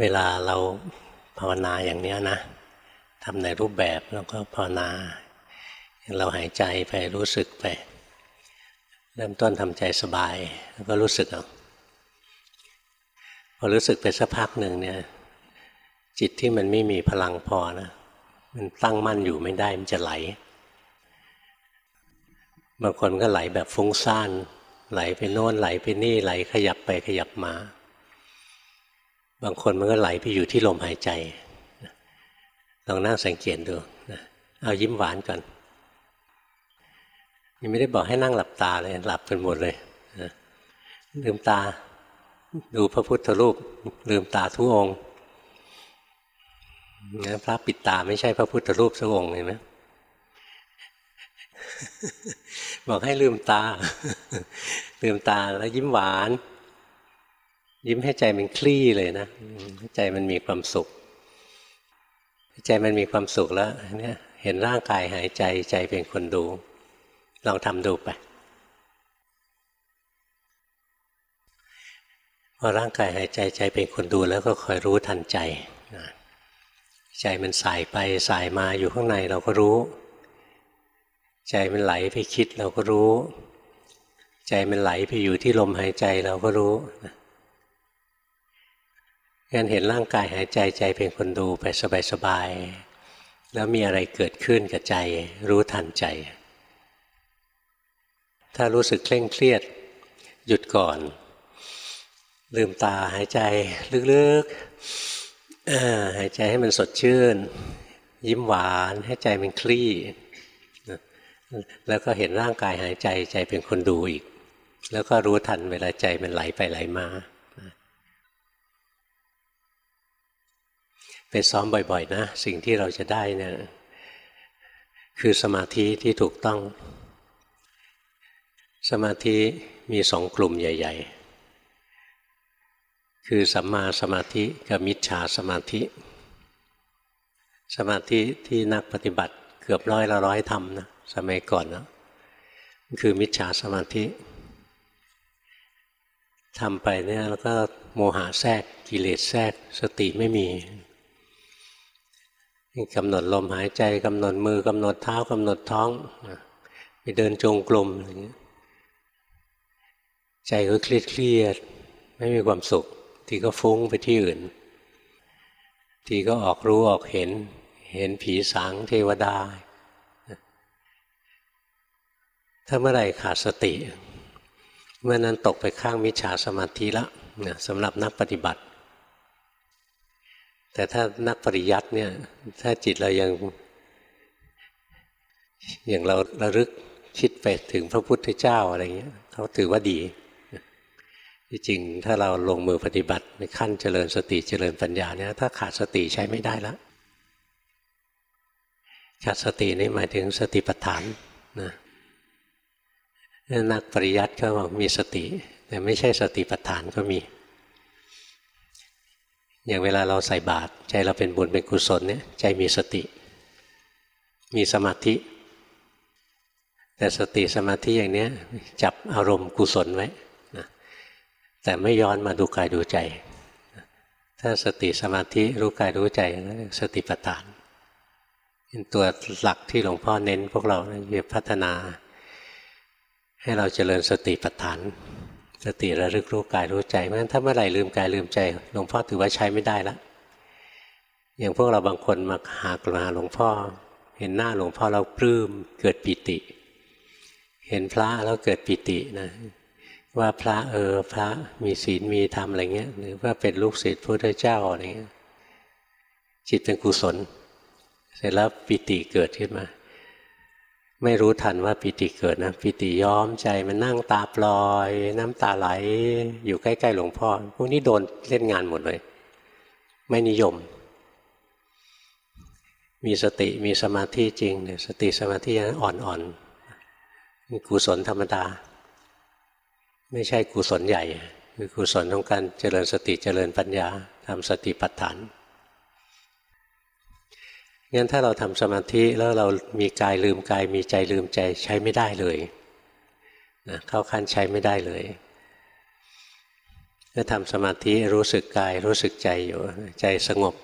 เวลาเราภาวนาอย่างนี้นะทำในรูปแบบแล้วก็ภาวนา เราหายใจไปรู้สึกไป เริ่มต้นทำใจสบาย แล้วก็รู้สึกเอาพอรู้สึกไปสักพักหนึ่งเนี่ย จิตที่มันไม่มีพลังพอนะมันตั้งมั่นอยู่ไม่ได้มันจะไหลบางคนก็ไหลแบบฟุ้งซ่าน ไหลไปโน่นไหลไปนี่ไหลขยับไปขยับมา บางคนมันก็ไหลไปอยู่ที่ลมหายใจลองนั่งสังเกตดูเอายิ้มหวานก่อนยังไม่ได้บอกให้นั่งหลับตาเลยหลับกันหมดเลยลืมตา ดูพระพุทธรูป ลืมตาทุกองค์นะพระปิดตาไม่ใช่พระพุทธรูปสักองค์เห็นไหมบอกให้ลืมตา ลืมตาแล้วยิ้มหวาน ยิ้มให้ใจมันคลี่เลยนะใจมันมีความสุข ใจมันมีความสุขแล้วเนี่ยเห็นร่างกายหายใจใจเป็นคนดู ลองทำดูไปพอร่างกายหายใจใจเป็นคนดูแล้วก็คอยรู้ทันใจใจมันสายไปสายมาอยู่ข้างในเราก็รู้ ใจมันไหลไปคิดเราก็รู้ ใจมันไหลไปอยู่ที่ลมหายใจเราก็รู้ งั้นเห็นร่างกายหายใจใจเป็นคนดูไปสบายๆแล้วมีอะไรเกิดขึ้นกับใจรู้ทันใจ ถ้ารู้สึกเคร่งเครียดหยุดก่อน ลืมตาหายใจลึกๆหายใจให้มันสดชื่น ยิ้มหวานให้ใจมันคลี่แล้วก็เห็นร่างกายหายใจใจเป็นคนดูอีก แล้วก็รู้ทันเวลาใจมันไหลไปไหลมา ไปซ้อมบ่อยๆ นะ สิ่งที่เราจะได้เนี่ยคือสมาธิที่ถูกต้อง สมาธิมีสองกลุ่มใหญ่ ๆ คือสัมมาสมาธิกับมิจฉาสมาธิ สมาธิที่นักปฏิบัติเกือบร้อยละร้อยทำนะสมัยก่อนนะคือมิจฉาสมาธิทำไปเนี่ยแล้วก็โมหะแทรกกิเลสแทรกสติไม่มี กำหนดลมหายใจกำหนดมือกำหนดเท้ากำหนดท้องไปเดินจงกรมอะไรเงี้ยใจก็เครียดเครียดไม่มีความสุข ทีก็ฟุ้งไปที่อื่น ทีก็ออกรู้ออกเห็น เห็นผีสางเทวดา ถ้าเมื่อไหร่ขาดสติ เมื่อนั้นตกไปข้างมิจฉาสมาธิละนะสำหรับนักปฏิบัติ แต่ถ้านักปริยัติเนี่ย ถ้าจิตเรายัง อย่างเราระลึกคิดไปถึงพระพุทธเจ้าอะไรเงี้ยเขาถือว่าดีจริงถ้าเราลงมือปฏิบัติในขั้นเจริญสติเจริญปัญญาเนี่ยถ้าขาดสติใช้ไม่ได้แล้วขาดสตินี่หมายถึงสติปัฏฐานนะนักปริยัติก็บอกมีสติ แต่ไม่ใช่สติปัฏฐานก็มี อย่างเวลาเราใส่บาตรใจเราเป็นบุญเป็นกุศลเนี่ยใจมีสติ มีสมาธิ แต่สติสมาธิอย่างเนี้ยจับอารมณ์กุศลไว้นะแต่ไม่ย้อนมาดูกายดูใจ ถ้าสติสมาธิรู้กายรู้ใจสติปัฏฐานเป็นตัวหลักที่หลวงพ่อเน้นพวกเราจะพัฒนา ให้เราเจริญสติปัฏฐาน สติระลึกรู้กายรู้ใจเพราะฉะนั้นถ้าเมื่อไหร่ลืมกายลืมใจหลวงพ่อถือว่าใช้ไม่ได้ละอย่างพวกเราบางคนมาหากมาหาหลวงพ่อ เห็นหน้าหลวงพ่อเราปลื้มเกิดปิติ เห็นพระแล้วเกิดปิตินะว่าพระเออพระมีศีลมีธรรมอะไรเงี้ยหรือว่าเป็นลูกศิษย์พระเจ้าอะไรเงี้ยจิตเป็นกุศล เสร็จแล้วปิติเกิดขึ้นมา ไม่รู้ทันว่าปิติเกิดนะปิติย้อมใจมันนั่งตาปลอย น้ำตาไหล อยู่ใกล้ๆหลวงพ่อพวกนี้โดนเล่นงานหมดเลย ไม่นิยม มีสติมีสมาธิจริงเนี่ยสติสมาธินั้นอ่อนๆมีกุศลธรรมดา ไม่ใช่กุศลใหญ่ คือกุศลของการเจริญสติเจริญปัญญาทำสติปัฏฐาน งั้นถ้าเราทำสมาธิแล้วเรามีกายลืมกายมีใจลืมใจใช้ไม่ได้เลยนะเข้าขั้นใช้ไม่ได้เลยถ้าทำสมาธิรู้สึกกายรู้สึกใจอยู่ใจสงบ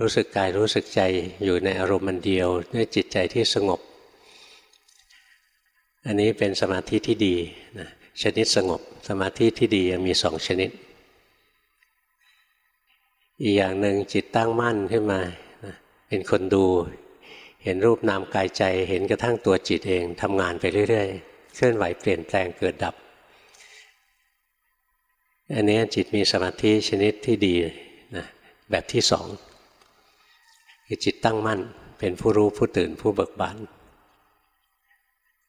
รู้สึกกายรู้สึกใจอยู่ในอารมณ์มันเดียวด้วยจิตใจที่สงบ อันนี้เป็นสมาธิที่ดีนะชนิดสงบ สมาธิที่ดียังมีสองชนิด อีกอย่างหนึ่งจิตตั้งมั่นขึ้นมา เป็นคนดู เห็นรูปนามกายใจ เห็นกระทั่งตัวจิตเองทำงานไปเรื่อยๆ เคลื่อนไหวเปลี่ยนแปลงเกิดดับ อันนี้จิตมีสมาธิชนิดที่ดีนะแบบที่สองคือจิตตั้งมั่นเป็นผู้รู้ผู้ตื่นผู้เบิกบาน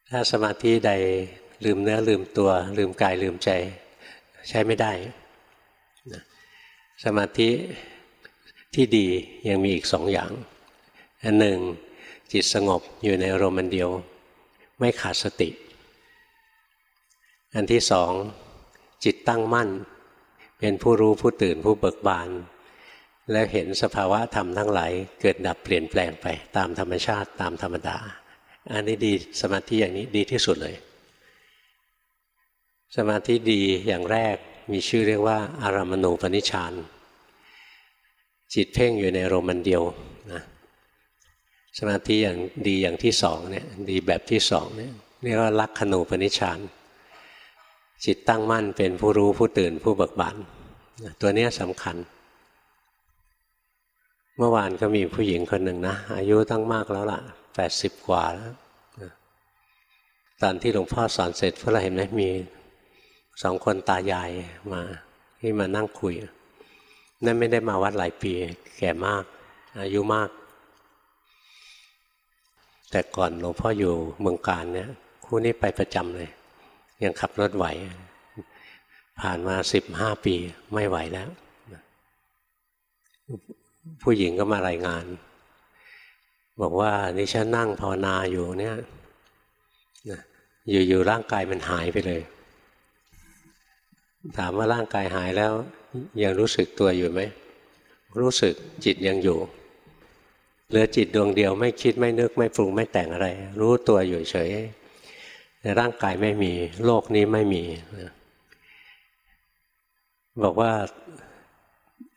ถ้าสมาธิใดลืมเนื้อลืมตัว ลืมกายลืมใจ ใช้ไม่ได้นะสมาธิที่ดียังมีอีกสองอย่าง อันหนึ่งจิตสงบอยู่ในอารมณ์เดียว ไม่ขาดสติ อันที่สองจิตตั้งมั่น เป็นผู้รู้ผู้ตื่นผู้เบิกบาน แล้วเห็นสภาวะธรรมทั้งหลายเกิดดับเปลี่ยนแปลงไปตามธรรมชาติตามธรรมดา อันนี้ดีสมาธิอย่างนี้ดีที่สุดเลย สมาธิดีอย่างแรกมีชื่อเรียกว่าอารามณูปนิชฌานจิตเพ่งอยู่ในอารมณ์เดียวนะ สมาธิอย่างดีอย่างที่สองเนี่ยดีแบบที่สองเนี่ยเรียกว่าลักขณูปนิชานจิตตั้งมั่นเป็นผู้รู้ผู้ตื่นผู้เบิกบานตัวนี้สำคัญ เมื่อวานก็มีผู้หญิงคนหนึ่งนะอายุตั้งมากแล้วล่ะแปดสิบกว่าแล้วตอนที่หลวงพ่อสอนเสร็จพวกเราเห็นไหมมีสองคนตายายมา ที่มานั่งคุย นั่นไม่ได้มาวัดหลายปี แก่มาก อายุมาก แต่ก่อนหลวงพ่ออยู่เมืองการเนี่ยคู่นี้ไปประจำเลย ยังขับรถไหว ผ่านมาสิบห้าปีไม่ไหวแล้ว ผู้หญิงก็มารายงาน บอกว่านี่ฉันนั่งภาวนาอยู่เนี่ยอยู่ๆร่างกายมันหายไปเลย ถามว่าร่างกายหายแล้ว ยังรู้สึกตัวอยู่ไหม รู้สึกจิตยังอยู่ เหลือจิตดวงเดียวไม่คิดไม่นึกไม่ปรุงไม่แต่งอะไร รู้ตัวอยู่เฉยร่างกายไม่มี โลกนี้ไม่มี บอกว่า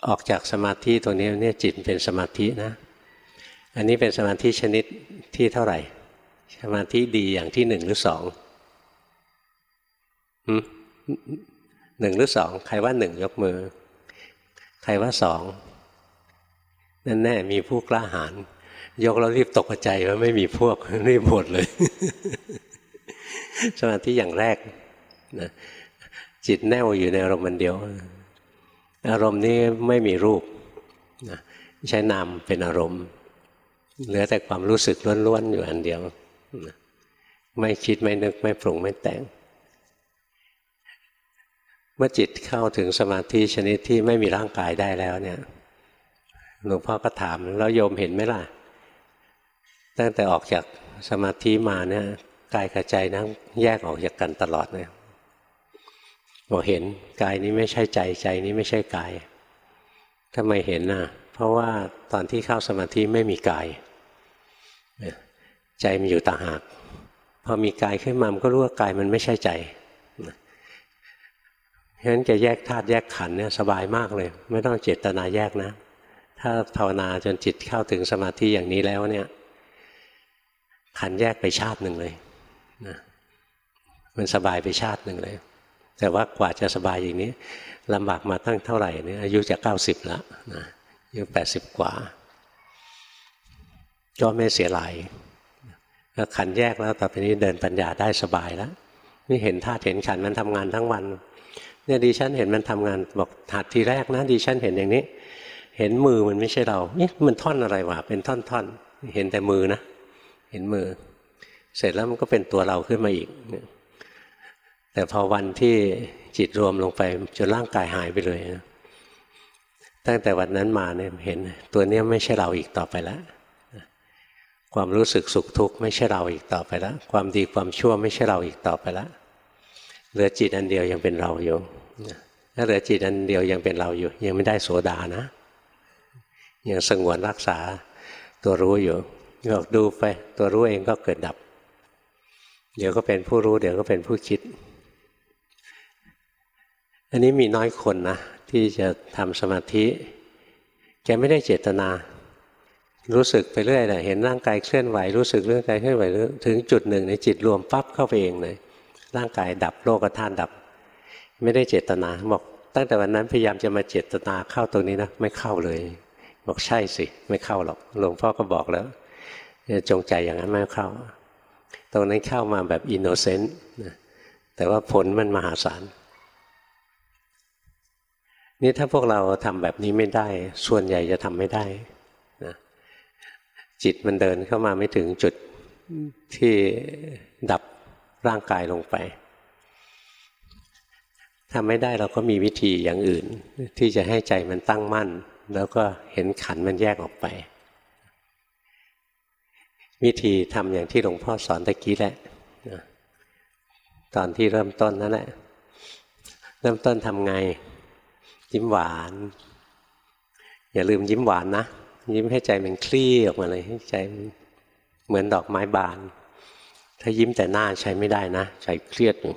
ออกจากสมาธิตัวนี้เนี่ยจิตเป็นสมาธินะ อันนี้เป็นสมาธิชนิดที่เท่าไหร่ สมาธิดีอย่างที่หนึ่งหรือสองหนึ่งหรือสองใครว่าหนึ่งยกมือ ใครว่าสอง นั่นแน่มีผู้กล้าหาญยกแล้วรีบตกใจว่าไม่มีพวกรีบหมดเลย สมาธิอย่างแรกนะจิตแน่วอยู่ในอารมณ์มันเดียว อารมณ์นี้ไม่มีรูปนะใช้นามเป็นอารมณ์ เหลือแต่ความรู้สึกล้วนๆอยู่อันเดียวนะไม่คิดไม่นึกไม่ปรุงไม่แต่ง เมื่อจิตเข้าถึงสมาธิชนิดที่ไม่มีร่างกายได้แล้วเนี่ย หลวงพ่อก็ถามแล้วโยมเห็นไหมล่ะ ตั้งแต่ออกจากสมาธิมาเนี่ยกายกับใจนะแยกออกจากกันตลอดเลยบอกเห็นกายนี้ไม่ใช่ใจใจนี้ไม่ใช่กายทำไมเห็นน่ะ เพราะว่าตอนที่เข้าสมาธิไม่มีกาย ใจมันอยู่ต่างหากพอมีกายขึ้นมามันก็รู้ว่ากายมันไม่ใช่ใจเพราะฉะนั้นจะแยกธาตุแยกขันเนี่ยสบายมากเลย ไม่ต้องเจตนาแยกนะ ถ้าภาวนาจนจิตเข้าถึงสมาธิอย่างนี้แล้วเนี่ยขันแยกไปชาติหนึ่งเลยนะมันสบายไปชาติหนึ่งเลย แต่ว่ากว่าจะสบายอย่างนี้ลำบากมาตั้งเท่าไหร่เนี่ยอายุจะเก้าสิบแล้วนะอายุแปดสิบกว่า ก็ไม่เสียหลายแล้วขันแยกแล้วต่อไปนี้เดินปัญญาได้สบายแล้วนี่เห็นธาตุเห็นขันมันทำงานทั้งวันเนี่ยดิฉันเห็นมันทำงานบอกถัดทีแรกนะดิฉันเห็นอย่างนี้ เห็นมือมันไม่ใช่เรานี่มันท่อนอะไรวะเป็นท่อนๆเห็นแต่มือนะเห็นมือ เสร็จแล้วมันก็เป็นตัวเราขึ้นมาอีก แต่พอวันที่จิตรวมลงไปจนร่างกายหายไปเลยตั้งแต่วันนั้นมาเนี่ยเห็นตัวเนี้ยไม่ใช่เราอีกต่อไปแล้วความรู้สึกสุขทุกข์ไม่ใช่เราอีกต่อไปแล้วความดีความชั่วไม่ใช่เราอีกต่อไปแล้วเหลือจิตอันเดียวยังเป็นเราอยู่ถ้าเหลือจิตอันเดียวยังเป็นเราอยู่ ยังไม่ได้โสดานะ ยังสงวนรักษาตัวรู้อยู่บอกดูไป ตัวรู้เองก็เกิดดับ เดี๋ยวก็เป็นผู้รู้ เดี๋ยวก็เป็นผู้คิด อันนี้มีน้อยคนนะ ที่จะทำสมาธิแกไม่ได้เจตนา รู้สึกไปเรื่อยเลยเห็นร่างกายเคลื่อนไหวรู้สึกเรื่องกายเคลื่อนไหวถึงจุดหนึ่งในจิตรวมปั๊บเข้าไปเองเลยร่างกายดับโลกธาตุดับ ไม่ได้เจตนาบอกตั้งแต่วันนั้นพยายามจะมาเจตนาเข้าตรงนี้นะไม่เข้าเลย บอกใช่สิ ไม่เข้าหรอกหลวงพ่อก็บอกแล้วจงใจอย่างนั้นไม่เข้า ตรงนั้นเข้ามาแบบอินโนเซนต์แต่ว่าผลมันมหาศาลนี่ถ้าพวกเราทำแบบนี้ไม่ได้ ส่วนใหญ่จะทำไม่ได้นะจิตมันเดินเข้ามาไม่ถึงจุดที่ดับร่างกายลงไปทำไม่ได้เราก็มีวิธีอย่างอื่น ที่จะให้ใจมันตั้งมั่น แล้วก็เห็นขันมันแยกออกไป วิธีทำอย่างที่หลวงพ่อสอนตะกี้แหละตอนที่เริ่มต้นนั่นแหละ เริ่มต้นทำไง ยิ้มหวาน อย่าลืมยิ้มหวานนะ ยิ้มให้ใจมันคลี่ออกมาเลยให้ใจเหมือนดอกไม้บาน ถ้ายิ้มแต่หน้าใช้ไม่ได้นะใจเครียดอยู่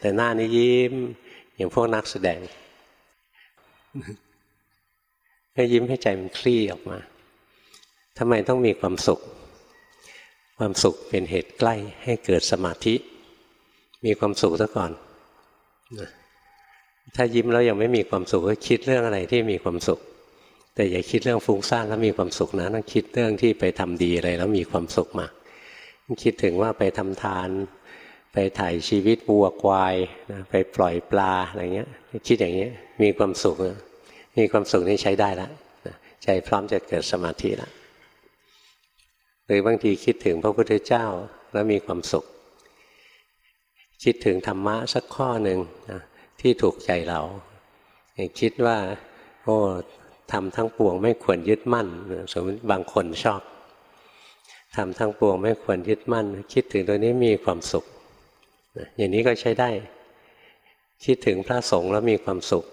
แต่หน้านี้ยิ้มอย่างพวกนักแสดง ให้ยิ้มให้ใจมันคลี่ออกมาทำไมต้องมีความสุข ความสุขเป็นเหตุใกล้ให้เกิดสมาธิ มีความสุขซะก่อนถ้ายิ้มแล้วยังไม่มีความสุขก็คิดเรื่องอะไรที่มีความสุข แต่อย่าคิดเรื่องฟุ้งซ่านแล้วมีความสุขนะต้องคิดเรื่องที่ไปทำดีอะไรแล้วมีความสุขมาคิดถึงว่าไปทำทาน ไปถ่ายชีวิตวัวควายนะไปปล่อยปลาอะไรเงี้ย คิดอย่างเงี้ยมีความสุข มีความสุขนี่ใช้ได้แล้วใจพร้อมจะเกิดสมาธิแล้วหรือบางทีคิดถึงพระพุทธเจ้าแล้วมีความสุข คิดถึงธรรมะสักข้อหนึ่งนะที่ถูกใจเราคิดว่า โอ้ทำทั้งปวงไม่ควรยึดมั่นสมมติบางคนชอบทำทั้งปวงไม่ควรยึดมั่น คิดถึงตัวนี้มีความสุข อย่างนี้ก็ใช้ได้ คิดถึงพระสงฆ์แล้วมีความสุข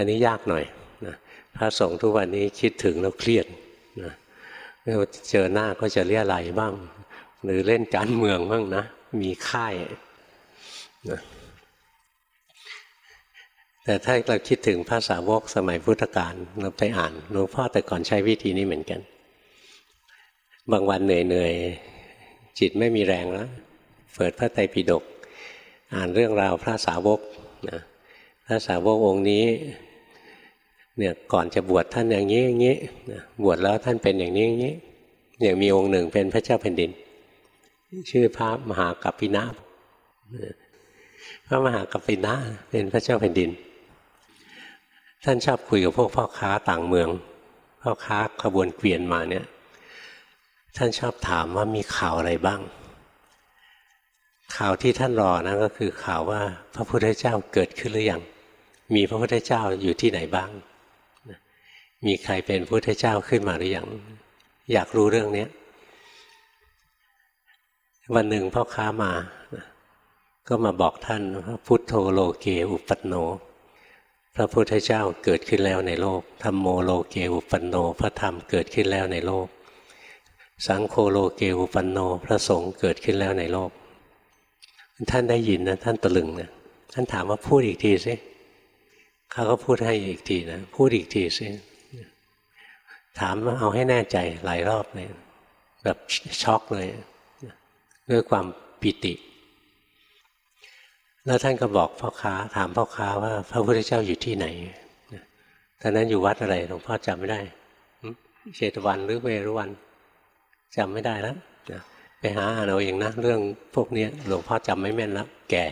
อันนี้ยากหน่อยนะพระสงฆ์ทุกวันนี้คิดถึงแล้วเครียดนะเจอหน้าก็จะเรียอะไรบ้าง หรือเล่นการเมืองบ้างนะ มีค่ายนะแต่ถ้าเราคิดถึงภาษาวกสมัยพุทธกาลเราไปอ่านหลวงพ่อแต่ก่อนใช้วิธีนี้เหมือนกัน บางวันเหนื่อยๆ จิตไม่มีแรงแล้ว เปิดพระไตรปิฎกอ่านเรื่องราวพระสาวกนะพระสาวกองค์นี้ เนี่ยก่อนจะบวชท่านอย่างนี้อย่างนี้บวชแล้วท่านเป็นอย่างนี้อย่างนี้ อย่างมีองค์หนึ่งเป็นพระเจ้าแผ่นดิน ชื่อพระมหากัปปินะพระมหากัปปินะเป็นพระเจ้าแผ่นดิน ท่านชอบคุยกับพวกพ่อค้าต่างเมือง พ่อค้าขบวนเกวียนมาเนี่ย ท่านชอบถามว่ามีข่าวอะไรบ้าง ข่าวที่ท่านรอนะก็คือข่าวว่าพระพุทธเจ้าเกิดขึ้นหรือยังมีพระพุทธเจ้าอยู่ที่ไหนบ้าง มีใครเป็นพุทธเจ้าขึ้นมาหรือยังอยากรู้เรื่องนี้วันหนึ่งพ่อค้ามา ก็มาบอกท่านว่าพุทโธโลเกอุปัตโน พระพุทธเจ้าเกิดขึ้นแล้วในโลกธรรมโมโลเกอุปันโน พระธรรมเกิดขึ้นแล้วในโลก สังโฆโลเกอุปันโน พระสงฆ์เกิดขึ้นแล้วในโลก ท่านได้ยินนะท่านตะลึงนะท่านถามว่าพูดอีกทีสิเขาก็พูดให้อีกทีนะพูดอีกทีสิ ถามว่าเอาให้แน่ใจหลายรอบเลยแบบช็อกเลยด้วยความปิติ แล้วท่านก็บอกพ่อค้า ถามพ่อค้าว่า พระพุทธเจ้าอยู่ที่ไหนตอนนั้นอยู่วัดอะไรหลวงพ่อจำไม่ได้เชตวันหรือเวรุวันจำไม่ได้แล้วไปหาอ่านเอาเองนะเรื่องพวกนี้หลวงพ่อจำไม่แม่นแล้วแก่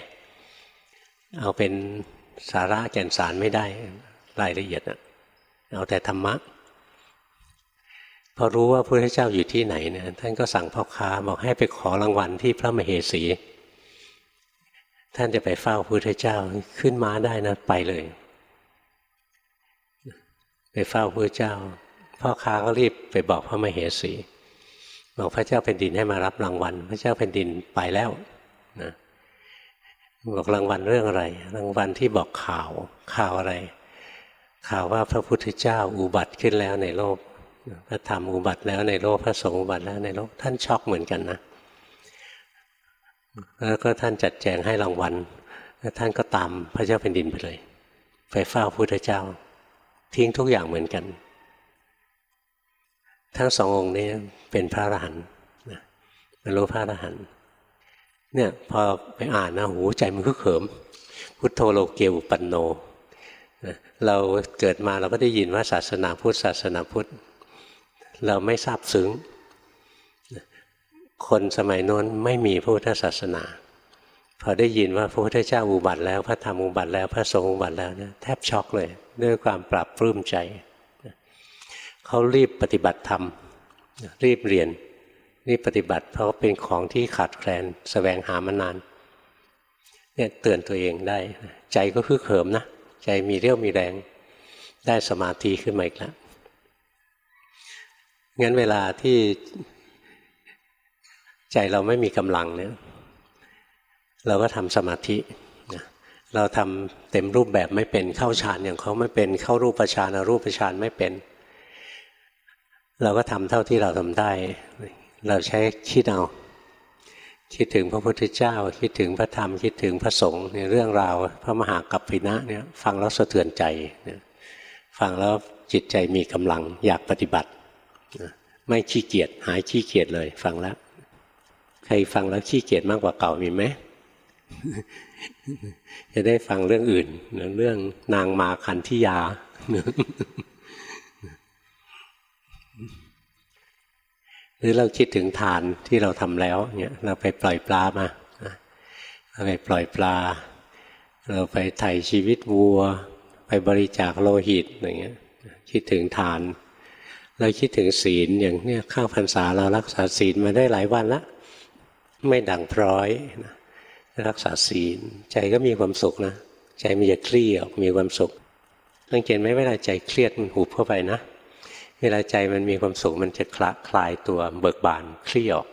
เอาเป็นสาระแก่นสารไม่ได้รายละเอียดอะเอาแต่ธรรมะ พอรู้ว่าพระพุทธเจ้าอยู่ที่ไหนเนี่ยท่านก็สั่งพ่อค้าบอกให้ไปขอรางวัลที่พระมเหสี ท่านจะไปเฝ้าพระพุทธเจ้าขึ้นม้าได้นะไปเลย ไปเฝ้าพระเจ้า พ่อค้าก็รีบไปบอกพระมเหสีบอกพระเจ้าแผ่นดินให้มารับรางวัล พระเจ้าแผ่นดินไปแล้วนะบอกรางวัลเรื่องอะไร รางวัลที่บอกข่าวข่าวอะไร ข่าวว่าพระพุทธเจ้าอุบัติขึ้นแล้วในโลก พระธรรมอุบัติแล้วในโลกพระสงฆ์อุบัติแล้วในโลกท่านช็อกเหมือนกันนะแล้วก็ท่านจัดแจงให้รางวัลแล้วท่านก็ตามพระเจ้าแผ่นดินไปเลย ไปเฝ้าพระพุทธเจ้า ทิ้งทุกอย่างเหมือนกัน ทั้งสององค์นี้เป็นพระอรหันต์บรรลุพระอรหันต์เนี่ยพอไปอ่านนะหูใจมันคึกเขิม พุทโธโลเกวปันโนเราเกิดมาเราก็ได้ยินว่าศาสนาพุทธศาสนาพุทธ เราไม่ทราบซึ้ง คนสมัยโน้นไม่มีพระพุทธศาสนา พอได้ยินว่าพระพุทธเจ้าอุบัติแล้วพระธรรมอุบัติแล้วพระสงฆ์อุบัติแล้วเนี่ยแทบช็อกเลย ด้วยความปรับปลื้มใจ เขารีบปฏิบัติธรรม รีบเรียนรีบปฏิบัติ เพราะเป็นของที่ขาดแคลนสแสวงหามานานเนี่ยเตือนตัวเองได้ ใจก็คือเขิมนะ ใจมีเรี่ยวมีแรง ได้สมาธิขึ้นมาอีกแล้ว งั้นเวลาที่ใจเราไม่มีกำลังเนี่ยเราก็ทำสมาธิเราทำเต็มรูปแบบไม่เป็นเข้าฌานอย่างเขาไม่เป็นเข้ารูปฌานอรูปฌานไม่เป็น เราก็ทำเท่าที่เราทำได้ เราใช้คิดเอาคิดถึงพระพุทธเจ้า คิดถึงพระธรรม คิดถึงพระสงฆ์ในเรื่องราว พระมหากัปปินะเนี่ยฟังแล้วสะเทือนใจ ฟังแล้วจิตใจมีกำลังอยากปฏิบัติ ไม่ขี้เกียจหายขี้เกียจเลย ฟังแล้วใครฟังแล้วขี้เกียจมากกว่าเก่ามีไหมจะได้ฟังเรื่องอื่น เรื่องนางมาคันธิยา หรือเราคิดถึงทานที่เราทำแล้วเนี่ยเราไปปล่อยปลามาเราไปปล่อยปลา เราไปไถ่ชีวิตวัว ไปบริจาคโลหิตอย่างเงี้ย คิดถึงทาน เราคิดถึงศีลอย่างเนี้ยข้าวพรรษาเรารักษาศีลมาได้หลายวันละไม่ดังพร้อยนะรักษาศีลใจก็มีความสุขนะ ใจมันจะเครียดมีความสุขสังเกตไหมเวลาใจเครียดมันหุบเข้าไปนะ เวลาใจมันมีความสุขมันจะคลาคลายตัวเบิกบานคลี่ออก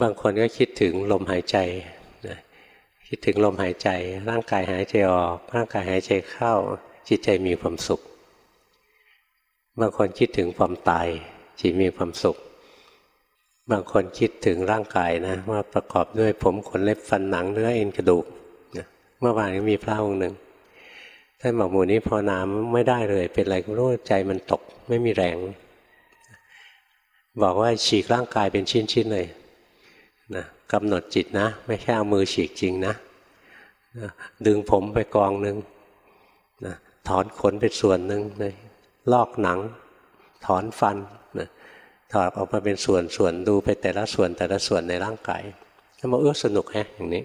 บางคนก็คิดถึงลมหายใจนะคิดถึงลมหายใจ ร่างกายหายใจออก ร่างกายหายใจเข้า จิตใจมีความสุข บางคนคิดถึงความตายจิตมีความสุข บางคนคิดถึงร่างกายนะ ว่าประกอบด้วยผมขนเล็บฟันหนังเนื้อเอ็นกระดูกเมื่อวานก็มีพระองค์หนึ่งท่านบอกหมู่นี้พอน้ำไม่ได้เลย เป็นอะไรก็รู้ใจมันตกไม่มีแรง บอกว่าฉีกร่างกายเป็นชิ้นๆเลยนะกำหนดจิตนะ ไม่แค่เอามือฉีกจริงนะนะดึงผมไปกองหนึ่งนะถอนขนเป็นส่วนหนึ่งเลย ลอกหนัง ถอนฟันนะถอดออกมาเป็นส่วนส่วนดูไปแต่ละส่วนแต่ละส่วนในร่างกายแล้วมาเอื้อสนุกแฮะอย่างนี้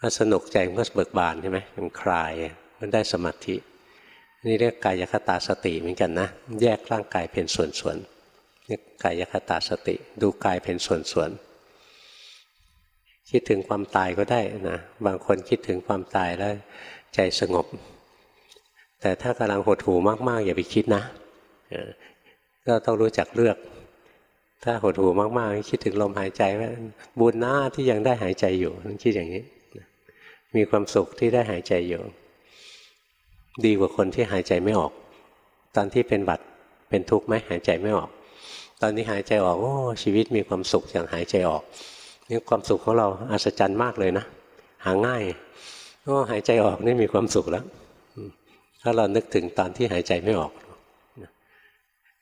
ถ้าสนุกใจมันก็เบิกบานใช่ไหมมันคลายมันได้สมาธิ นี่เรียกกายคตาสติเหมือนกันนะ แยกร่างกายเป็นส่วนๆนี่กายคตาสติ ดูกายเป็นส่วนๆคิดถึงความตายก็ได้นะบางคนคิดถึงความตายแล้วใจสงบ แต่ถ้ากำลังหดหูมากๆ อย่าไปคิดนะก็ต้องรู้จักเลือก ถ้าหดหูมากๆ คิดถึงลมหายใจว่าบุญหน้าที่ยังได้หายใจอยู่คิดอย่างนี้ มีความสุขที่ได้หายใจอยู่ ดีกว่าคนที่หายใจไม่ออก ตอนที่เป็นบัดเป็นทุกข์ไหมหายใจไม่ออก ตอนนี้หายใจออกโอ้ชีวิตมีความสุขอย่างหายใจออกนี่ความสุขของเราอัศจรรย์มากเลยนะ หาง่ายโอ้หายใจออกนี่มีความสุขแล้ว ถ้าเรานึกถึงตอนที่หายใจไม่ออก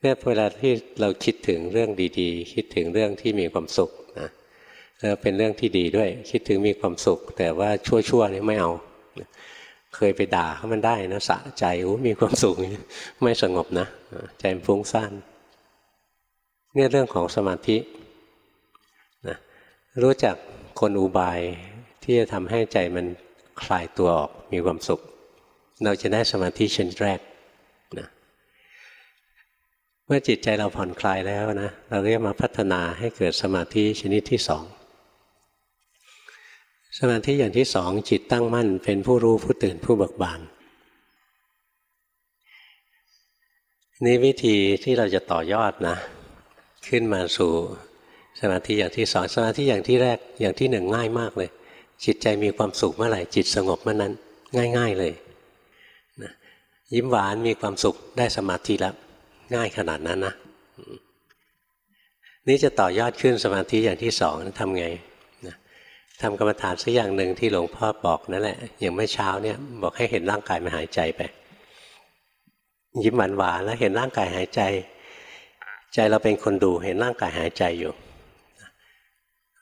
เนี่ยเวลาที่เราคิดถึงเรื่องดีๆ คิดถึงเรื่องที่มีความสุขนะแล้วเป็นเรื่องที่ดีด้วย คิดถึงมีความสุข แต่ว่าชั่วๆนี่ไม่เอาเคยไปด่าเขามันได้นะสะใจโอ้มีความสุขไม่สงบนะใจมันฟุ้งซ่านเนี่ยเรื่องของสมาธินะรู้จักคนอุบายที่จะทำให้ใจมันคลายตัวออกมีความสุข เราจะได้สมาธิชนิดแรกนะเมื่อจิตใจเราผ่อนคลายแล้วนะเราก็จะมาพัฒนาให้เกิดสมาธิชนิดที่สองสมาธิอย่างที่สองจิตตั้งมั่นเป็นผู้รู้ผู้ตื่นผู้เบิกบานนี่วิธีที่เราจะต่อยอดนะ ขึ้นมาสู่สมาธิอย่างที่สองสมาธิอย่างที่แรกอย่างที่หนึ่งง่ายมากเลย จิตใจมีความสุขเมื่อไหร่จิตสงบเมื่อนั้น ง่าย ๆเลย ยิ้มหวานมีความสุขได้สมาธิแล้ว ง่ายขนาดนั้นนะ นี่จะต่อยอดขึ้นสมาธิอย่างที่สองทำไงทำกรรมฐานสักอย่างหนึ่งที่หลวงพ่อบอกนั่นแหละ อย่างเมื่อเช้าเนี่ยบอกให้เห็นร่างกายมันหายใจไป ยิ้มหวานหวานแล้วเห็นร่างกายหายใจ ใจเราเป็นคนดูเห็นร่างกายหายใจอยู่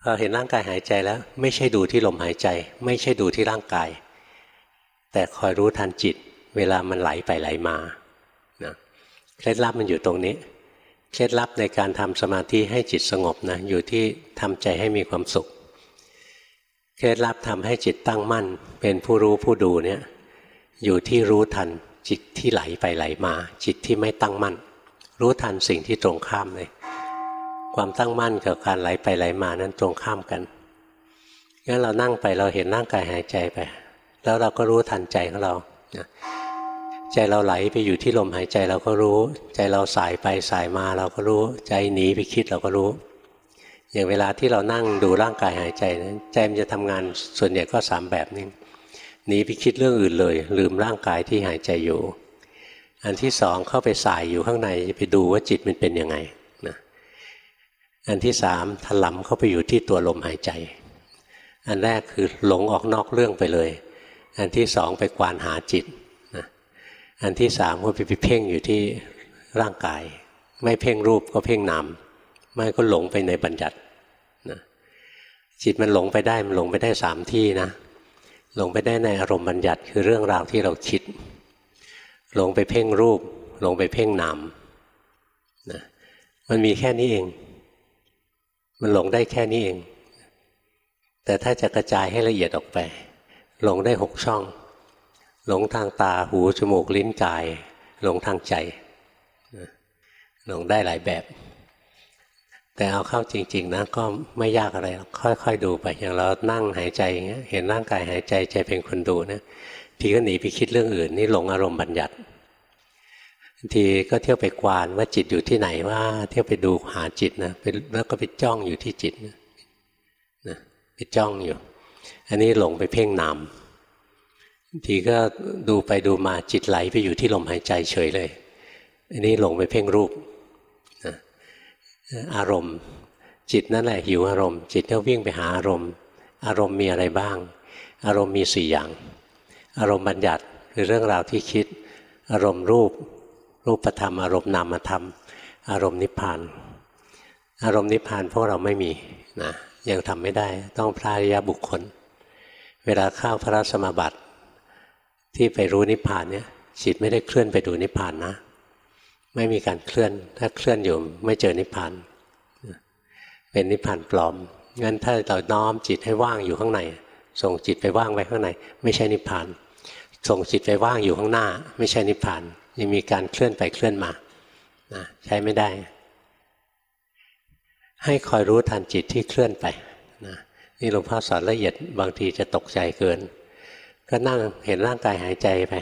พอเห็นร่างกายหายใจแล้ว ไม่ใช่ดูที่ลมหายใจ ไม่ใช่ดูที่ร่างกาย แต่คอยรู้ทันจิต เวลามันไหลไปไหลมานะเคล็ดลับมันอยู่ตรงนี้ เคล็ดลับในการทำสมาธิให้จิตสงบนะอยู่ที่ทำใจให้มีความสุข เคล็ดลับทำให้จิตตั้งมั่น เป็นผู้รู้ผู้ดูเนี่ยอยู่ที่รู้ทันจิตที่ไหลไปไหลมา จิตที่ไม่ตั้งมั่น รู้ทันสิ่งที่ตรงข้ามเลย ความตั้งมั่นกับการไหลไปไหลมานั้นตรงข้ามกันงั้นเรานั่งไปเราเห็นร่างกายหายใจไป แล้วเราก็รู้ทันใจของเรา ใจเราไหลไปอยู่ที่ลมหายใจเราก็รู้ ใจเราสายไปสายมาเราก็รู้ ใจหนีไปคิดเราก็รู้ อย่างเวลาที่เรานั่งดูร่างกายหายใจนั้นใจมันจะทำงานส่วนใหญ่ก็สามแบบนี้หนีไปคิดเรื่องอื่นเลย ลืมร่างกายที่หายใจอยู่ อันที่สองเข้าไปสายอยู่ข้างในไปดูว่าจิตมันเป็นยังไงนะอันที่สามถลำเข้าไปอยู่ที่ตัวลมหายใจ อันแรกคือหลงออกนอกเรื่องไปเลย อันที่สองไปกวานหาจิต อันที่สามก็ไปเพ่งอยู่ที่ร่างกาย ไม่เพ่งรูปก็เพ่งนามไม่ก็หลงไปในบัญญัตินะจิตมันหลงไปได้มันหลงไปได้สามที่นะ หลงไปได้ในอารมณ์บัญญัติคือเรื่องราวที่เราคิด หลงไปเพ่งรูป หลงไปเพ่งนามนะมันมีแค่นี้เอง มันหลงได้แค่นี้เอง แต่ถ้าจะกระจายให้ละเอียดออกไป หลงได้หกช่อง หลงทางตาหูจมูกลิ้นกาย หลงทางใจหลงได้หลายแบบ แต่เอาเข้าจริง ๆนะก็ไม่ยากอะไร ค่อยๆดูไปอย่างเรานั่งหายใจอย่างเงี้ยเห็นร่างกายหายใจใจเป็นคนดูนะทีก็หนีไปคิดเรื่องอื่น นี่หลงอารมณ์บัญญัติทีก็เที่ยวไปกวานว่าจิตอยู่ที่ไหนว่า เที่ยวไปดูหาจิตนะแล้วก็ไปจ้องอยู่ที่จิตนะไปจ้องอยู่ อันนี้หลงไปเพ่งนาม ทีก็ดูไปดูมาจิตไหลไปอยู่ที่ลมหายใจเฉยเลย อันนี้หลงไปเพ่งรูปอารมณ์ จิตนั่นแหละหิวอารมณ์ จิตก็วิ่งไปหาอารมณ์ อารมณ์มีอะไรบ้าง อารมณ์มีสี่อย่าง อารมณ์บัญญัติคือเรื่องราวที่คิด อารมณ์รูป รูปธรรม อารมณ์นามธรรม อารมณ์นิพพาน อารมณ์นิพพานพวกเราไม่มีนะยังทำไม่ได้ต้องพระอริยบุคคล เวลาเข้าพระสมบัติ ที่ไปรู้นิพพานเนี่ยจิตไม่ได้เคลื่อนไปดูนิพพานนะ ไม่มีการเคลื่อน ถ้าเคลื่อนอยู่ไม่เจอนิพพาน เป็นนิพพานปลอมงั้นถ้าเราน้อมจิตให้ว่างอยู่ข้างใน ส่งจิตไปว่างไว้ข้างใน ไม่ใช่นิพพาน ส่งจิตไปว่างอยู่ข้างหน้า ไม่ใช่นิพพานยังมีการเคลื่อนไปเคลื่อนมานะใช้ไม่ได้ ให้คอยรู้ทันจิตที่เคลื่อนไปนะนี่หลวงพ่อสอนละเอียดบางทีจะตกใจเกิน ก็นั่งเห็นร่างกายหายใจไป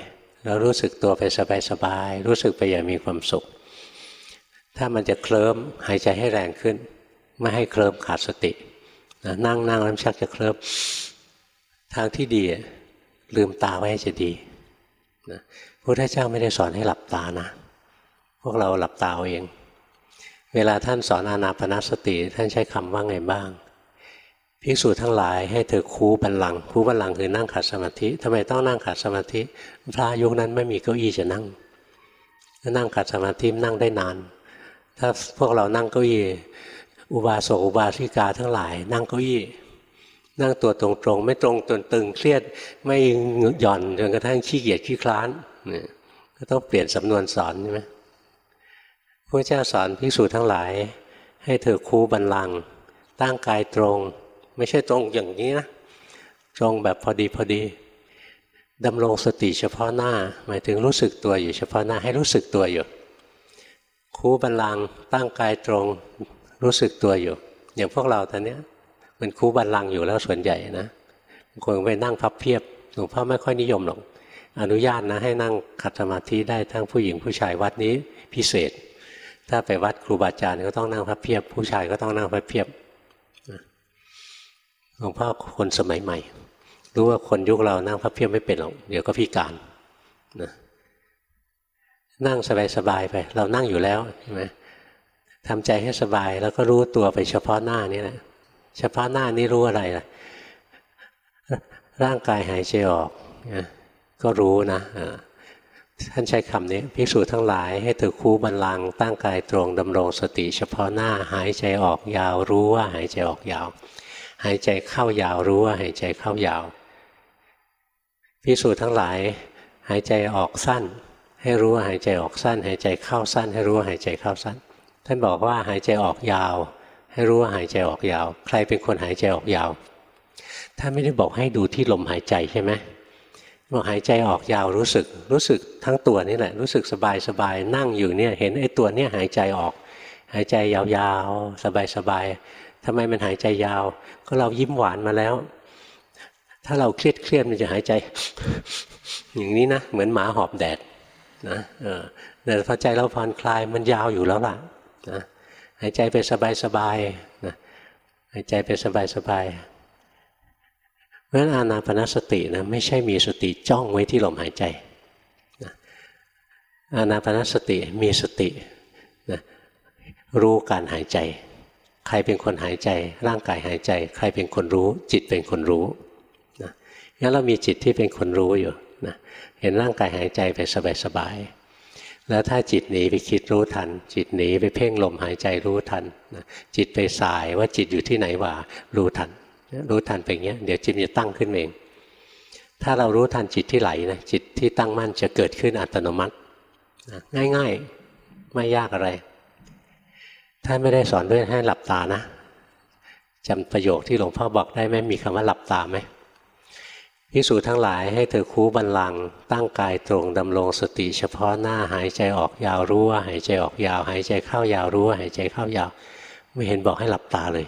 เรารู้สึกตัวไปสบายๆรู้สึกไปอย่างมีความสุข ถ้ามันจะเคลิ้มหายใจให้แรงขึ้น ไม่ให้เคลิ้มขาดสตินะนั่งนั่งแล้วชักจะเคลิ้มทางที่ดีลืมตาไว้จะดีนะพระพุทธเจ้าไม่ได้สอนให้หลับตานะ พวกเราหลับตาเอง เวลาท่านสอนอานาปนาสติ ท่านใช้คำว่าไงบ้าง ภิกษุทั้งหลายให้เธอคูบันลังคูบันลังคือนั่งขัดสมาธิทำไมต้องนั่งขัดสมาธิ พระยุคนั้นไม่มีเก้าอี้จะนั่งนั่งขัดสมาธินั่งได้นาน ถ้าพวกเรานั่งเก้าอี้อุบาสกอุบาสิกาทั้งหลาย นั่งเก้าอี้ นั่งตัวตรงๆ ไม่ตรงจนตึงเครียดไม่หย่อนจนกระทั่งขี้เกียจขี้คลานเนี่ยก็ต้องเปลี่ยนสำนวนสอนใช่ไหมพระเจ้าสอนภิกษุทั้งหลาย ให้เธอคูบันลังตั้งกายตรง ไม่ใช่ตรงอย่างนี้นะตรงแบบพอดีพอดีดำรงสติเฉพาะหน้า หมายถึงรู้สึกตัวอยู่เฉพาะหน้าให้รู้สึกตัวอยู่คูบันลังตั้งกายตรงรู้สึกตัวอยู่ อย่างพวกเราตอนนี้มันคูบันลังอยู่แล้วส่วนใหญ่นะคนไปนั่งพับเพียบหลวงพ่อไม่ค่อยนิยมหรอกอนุญาตนะให้นั่งขัดสมาธิได้ทั้งผู้หญิงผู้ชายวัดนี้พิเศษ ถ้าไปวัดครูบาอาจารย์ก็ต้องนั่งพับเพียบ ผู้ชายก็ต้องนั่งพับเพียบ หลวงพ่อคนสมัยใหม่ รู้ว่าคนยุคเรานั่งพระเพียบไม่เป็นหรอกเดี๋ยวก็พิการนะนั่งสบายๆไป เรานั่งอยู่แล้วใช่ไหมทำใจให้สบายแล้วก็รู้ตัวไปเฉพาะหน้านี่แหละเฉพาะหน้านี่รู้อะไรล่ะร่างกายหายใจออกนะก็รู้นะท่านใช้คำนี้ภิกษุทั้งหลายให้ถือคู่บันลังตั้งกายตรงดำรงสติ เฉพาะหน้าหายใจออกยาว รู้ว่าหายใจออกยาว หายใจเข้ายาวรู้ว่าหายใจเข้ายาวภิกษุทั้งหลาย หายใจออกสั้น ให้รู้ว่าหายใจออกสั้น หายใจเข้าสั้น ให้รู้ว่าหายใจเข้าสั้น ท่านบอกว่าหายใจออกยาว ให้รู้ว่าหายใจออกยาว ใครเป็นคนหายใจออกยาวท่านไม่ได้บอกให้ดูที่ลมหายใจใช่ไหมบอกหายใจออกยาวรู้สึก รู้สึกทั้งตัวนี่แหละรู้สึกสบายสบายนั่งอยู่เนี่ยเห็นไอ้ตัวเนี่ยหายใจออก หายใจยาวๆสบายๆ ทำไมมันหายใจยาว ก็เรายิ้มหวานมาแล้ว ถ้าเราเครียดเครียดมันจะหายใจ อย่างนี้นะ เหมือนหมาหอบแดดนะเออแต่พอใจเราผ่อนคลายมันยาวอยู่แล้วล่ะนะหายใจไปสบายๆนะหายใจไปสบายๆราะฉะนั้นอานาปนสตินะไม่ใช่มีสติจ้องไว้ที่ลมหายใจอานาปนสติมีสตินะรู้การหายใจ ใครเป็นคนหายใจ ร่างกายหายใจ ใครเป็นคนรู้ จิตเป็นคนรู้นะงั้นเรามีจิตที่เป็นคนรู้อยู่นะเห็นร่างกายหายใจไปสบายๆแล้วถ้าจิตหนีไปคิดรู้ทัน จิตหนีไปเพ่งลมหายใจรู้ทันนะจิตไปสายว่าจิตอยู่ที่ไหนว่ารู้ทัน รู้ทันไปอย่างเงี้ยเดี๋ยวจิตจะตั้งขึ้นเองถ้าเรารู้ทันจิตที่ไหลนะจิตที่ตั้งมั่นจะเกิดขึ้นอัตโนมัติง่ายๆ ไม่ยากอะไร ท่านไม่ได้สอนด้วยให้หลับตานะจำประโยคที่หลวงพ่อบอกได้ไหมมีคำว่าหลับตาไหมพิสูจทั้งหลายให้เธอคูบันลัง ตั้งกายตรงดำรงสติเฉพาะหน้าหายใจออกยาวรู้ว่าหายใจออกยาว หายใจเข้ายาวรู้ว่าหายใจเข้ายาว ไม่เห็นบอกให้หลับตาเลย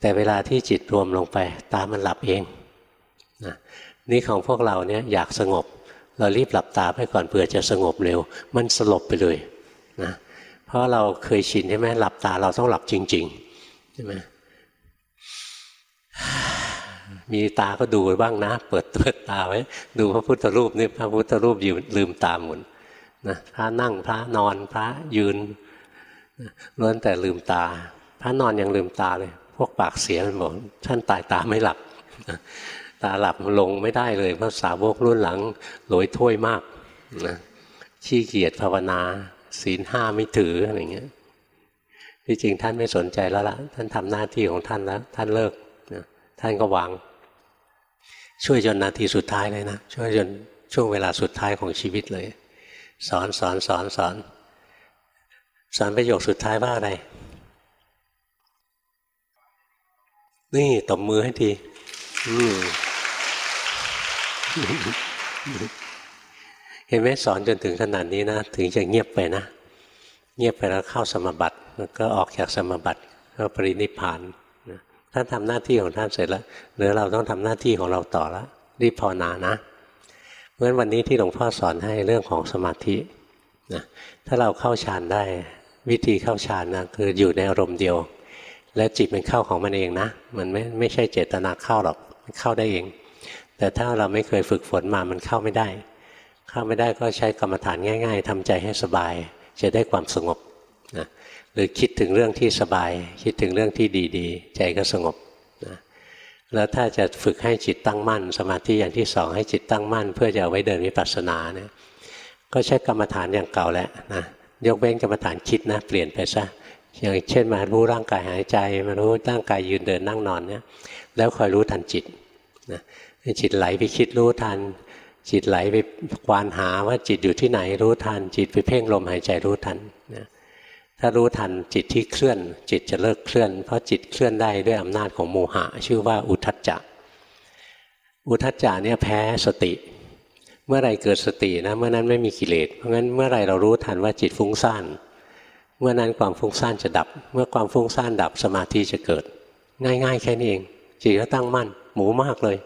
แต่เวลาที่จิตรวมลงไป ตามันหลับเองนะนี่ของพวกเราเนี่ยอยากสงบ เรารีบหลับตาไปก่อนเผื่อจะสงบเร็ว มันสลบไปเลยนะ เพราะเราเคยชินใช่ไหมหลับตาเราต้องหลับจริงๆใช่ไหมมีตาก็ดูบ้างนะ เปิดเปิดตาไว้ ดูพระพุทธรูปนี่พระพุทธรูปอยู่ลืมตาหมุนนะพระนั่งพระนอนพระยืนล้วนแต่ลืมตา พระนอนยังลืมตาเลย พวกปากเสียมันบอกท่านตายตาไม่หลับตาหลับลงไม่ได้เลยเพราะสาวกรุ่นหลังหลอยถ้วยมากนะขี้เกียจภาวนา ศีลห้าไม่ถืออะไรเงี้ยที่จริงท่านไม่สนใจแล้วละ่ะ ท่านทำหน้าที่ของท่านแล้ว ท่านเลิกนะท่านก็วาง ช่วยจนนาทีสุดท้ายเลยนะ ช่วยจนช่วงเวลาสุดท้ายของชีวิตเลย สอนสอนสอนสอนสอนประโยคสุดท้ายว่าอะไร นี่ตบมือให้ที เห็นไหมสอนจนถึงขนาดนี้นะ ถึงจะเงียบไปนะ เงียบไปแล้วเข้าสมบัติแล้วก็ออกจากสมบัติก็ปรินิพานท่านทำหน้าที่ของท่านเสร็จแล้วเหลือเราต้องทำหน้าที่ของเราต่อแล้วรีบภาวนานะเพราะฉะนั้นวันนี้ที่หลวงพ่อสอนให้เรื่องของสมาธินะถ้าเราเข้าฌานได้วิธีเข้าฌานนะคืออยู่ในอารมณ์เดียว แล้วจิตมันเข้าของมันเองนะ มันไม่ไม่ใช่เจตนาเข้าหรอกมันเข้าได้เอง แต่ถ้าเราไม่เคยฝึกฝนมามันเข้าไม่ได้ เข้าไม่ได้ก็ใช้กรรมฐานง่าย ๆทำใจให้สบาย จะได้ความสงบนะหรือคิดถึงเรื่องที่สบาย คิดถึงเรื่องที่ดีๆ ใจก็สงบนะแล้วถ้าจะฝึกให้จิตตั้งมั่น สมาธิอย่างที่สองให้จิตตั้งมั่น เพื่อจะเอาไว้เดินวิปัสสนาเนี่ยก็ใช้กรรมฐานอย่างเก่าแหละนะยกเว้นกรรมฐานคิดนะ เปลี่ยนไปซะอย่างเช่นมารู้ร่างกายหายใจมารู้ร่างกายยืนเดินนั่งนอนเนี่ยแล้วคอยรู้ทันจิตนะจิตไหลไปคิดรู้ทัน จิตไหลไปควานหาว่าจิตอยู่ที่ไหนรู้ทัน จิตไปเพ่งลมหายใจรู้ทันนะถ้ารู้ทันจิตที่เคลื่อน จิตจะเลิกเคลื่อน เพราะจิตเคลื่อนได้ด้วยอำนาจของโมหะ ชื่อว่าอุทัจจะอุทัจจะเนี่ยแพ้สติ เมื่อไรเกิดสตินะเมื่อนั้นไม่มีกิเลสเพราะงั้นเมื่อไรเรารู้ทันว่าจิตฟุ้งซ่านเมื่อนั้นความฟุ้งซ่านจะดับ เมื่อความฟุ้งซ่านดับสมาธิจะเกิด ง่าย ๆ แค่นี้เองจิตก็ตั้งมั่น หมูมากเลย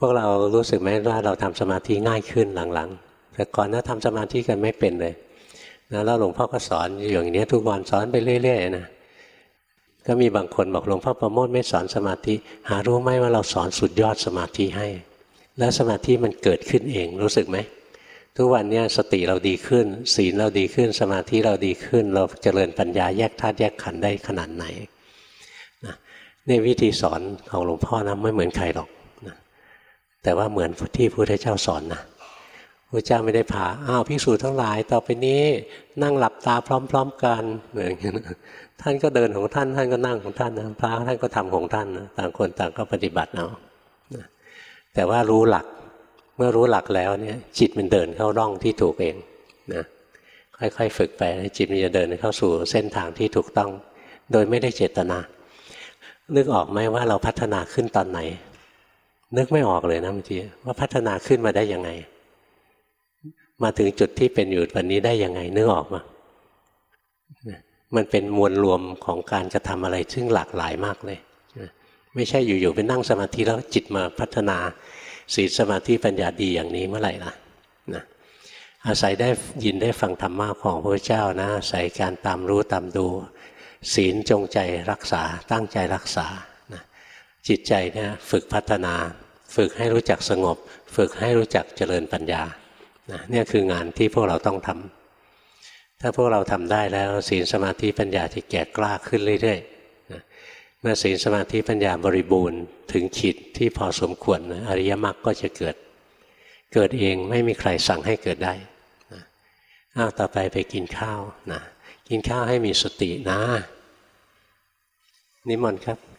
พวกเรารู้สึกไหมว่าเราทำสมาธิง่ายขึ้นหลังๆ แต่ก่อนนะทำสมาธิกันไม่เป็นเลยนะแล้วหลวงพ่อก็สอนอย่างนี้ทุกวันสอนไปเรื่อยๆนะก็มีบางคนบอกหลวงพ่อประโมทไม่สอนสมาธิ หารู้ไหมว่าเราสอนสุดยอดสมาธิให้ แล้วสมาธิมันเกิดขึ้นเองรู้สึกไหมทุกวันนี้สติเราดีขึ้น ศีลเราดีขึ้น สมาธิเราดีขึ้น เราเจริญปัญญาแยกธาตุแยกขันธ์ได้ขนาดไหนนะนี่วิธีสอนของหลวงพ่อนะไม่เหมือนใครหรอก แต่ว่าเหมือนที่พระพุทธเจ้าสอนนะพระเจ้าไม่ได้พาอ้าวพิสูจทั้งหลาย ต่อไปนี้นั่งหลับตาพร้อม ๆกันเหมือนกันท่านก็เดินของท่าน ท่านก็นั่งของท่านนะพระท่านก็ทำของท่านนะต่างคนต่างก็ปฏิบัติเอาแต่ว่ารู้หลักเมื่อรู้หลักแล้วเนี่ย จิตมันเดินเข้าร่องที่ถูกเองนะค่อยๆฝึกไปจิตมันจะเดินเข้าสู่เส้นทางที่ถูกต้อง โดยไม่ได้เจตนา นึกออกไหมว่าเราพัฒนาขึ้นตอนไหน นึกไม่ออกเลยนะบางทีว่าพัฒนาขึ้นมาได้ยังไง มาถึงจุดที่เป็นอยู่วันนี้ได้ยังไงนึกออกมามันเป็นมวลรวมของการจะทำอะไร ซึ่งหลากหลายมากเลย ไม่ใช่อยู่ๆไปนั่งสมาธิแล้วจิตมาพัฒนาศีลสมาธิปัญญาดีอย่างนี้เมื่อไหร่ล่ะนะอาศัยได้ยินได้ฟังธรรมะของพระเจ้านะอาศัยการตามรู้ตามดู ศีลจงใจรักษาตั้งใจรักษานะจิตใจเนี่ยฝึกพัฒนา ฝึกให้รู้จักสงบ ฝึกให้รู้จักเจริญปัญญานะนี่ยคืองานที่พวกเราต้องทำถ้าพวกเราทำได้แล้วศีลสมาธิปัญญาจะแก่กล้าขึ้นเรื่อยๆนะเมื่อศีลสมาธิปัญญาบริบูรณ์ถึงขีดที่พอสมควรนะอริยมรรคก็จะเกิด เกิดเองไม่มีใครสั่งให้เกิดได้อ้าวต่อไปไปกินข้าวนะกินข้าวให้มีสตินะ นิมนต์ครับ